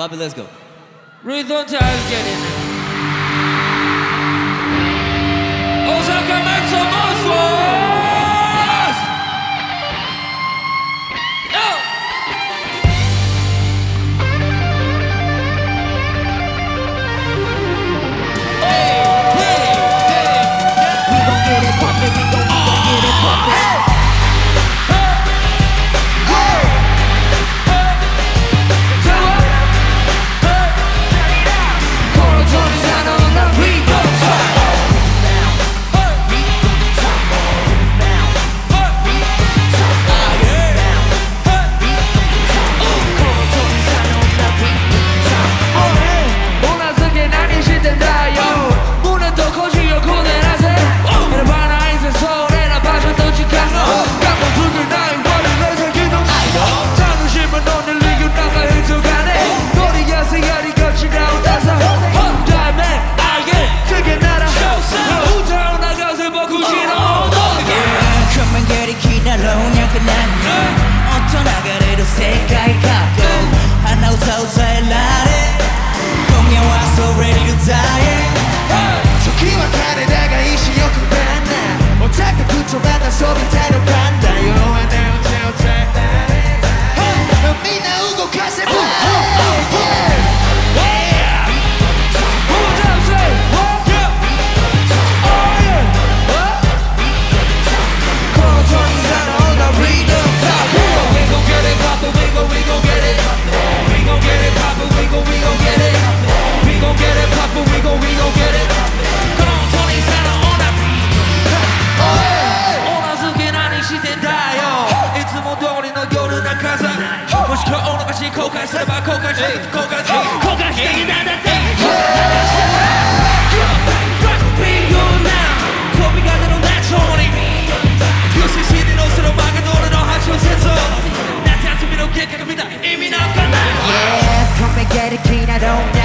Bobby, let's go. Breathe on time, get it. Osaka don't